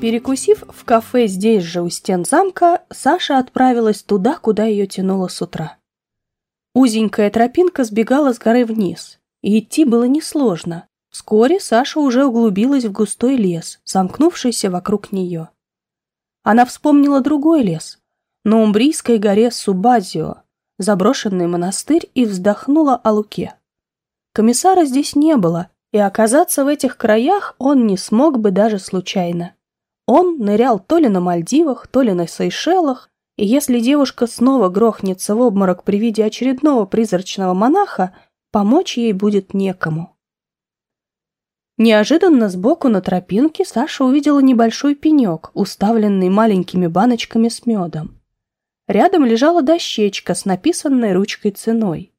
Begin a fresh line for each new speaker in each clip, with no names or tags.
Перекусив в кафе здесь же у стен замка, Саша отправилась туда, куда ее тянуло с утра. Узенькая тропинка сбегала с горы вниз, и идти было несложно. Вскоре Саша уже углубилась в густой лес, замкнувшийся вокруг нее. Она вспомнила другой лес, на Умбрийской горе Субазио, заброшенный монастырь, и вздохнула о Луке. Комиссара здесь не было, и оказаться в этих краях он не смог бы даже случайно. Он нырял то ли на Мальдивах, то ли на Сейшелах, и если девушка снова грохнется в обморок при виде очередного призрачного монаха, помочь ей будет некому. Неожиданно сбоку на тропинке Саша увидела небольшой пенек, уставленный маленькими баночками с медом. Рядом лежала дощечка с написанной ручкой ценой.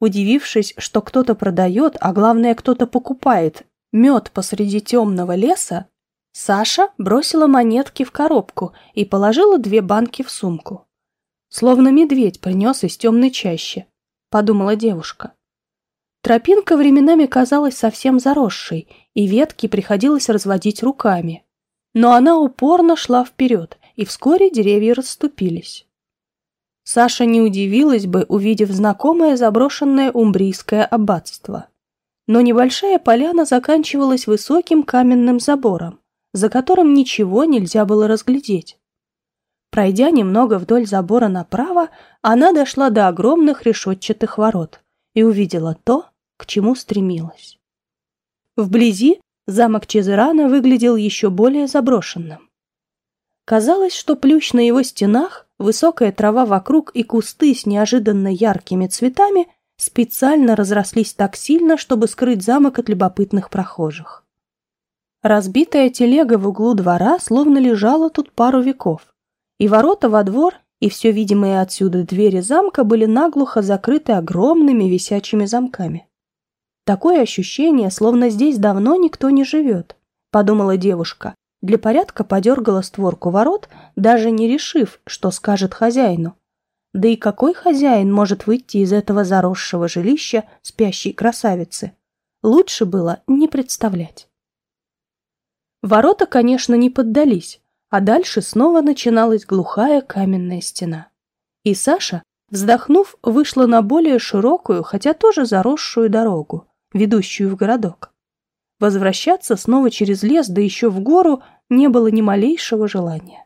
Удивившись, что кто-то продает, а главное кто-то покупает мед посреди темного леса, Саша бросила монетки в коробку и положила две банки в сумку. Словно медведь принес из темной чащи, подумала девушка. Тропинка временами казалась совсем заросшей, и ветки приходилось разводить руками. Но она упорно шла вперед, и вскоре деревья расступились. Саша не удивилась бы, увидев знакомое заброшенное умбрийское аббатство. Но небольшая поляна заканчивалась высоким каменным забором, за которым ничего нельзя было разглядеть. Пройдя немного вдоль забора направо, она дошла до огромных решетчатых ворот и увидела то, к чему стремилась. Вблизи замок Чезерана выглядел еще более заброшенным. Казалось, что плющ на его стенах, высокая трава вокруг и кусты с неожиданно яркими цветами специально разрослись так сильно, чтобы скрыть замок от любопытных прохожих. Разбитая телега в углу двора словно лежала тут пару веков, и ворота во двор, и все видимые отсюда двери замка были наглухо закрыты огромными висячими замками. Такое ощущение, словно здесь давно никто не живет, подумала девушка. Для порядка подергала створку ворот, даже не решив, что скажет хозяину. Да и какой хозяин может выйти из этого заросшего жилища спящей красавицы? Лучше было не представлять. Ворота, конечно, не поддались, а дальше снова начиналась глухая каменная стена. И Саша, вздохнув, вышла на более широкую, хотя тоже заросшую дорогу, ведущую в городок. Возвращаться снова через лес, да еще в гору, не было ни малейшего желания.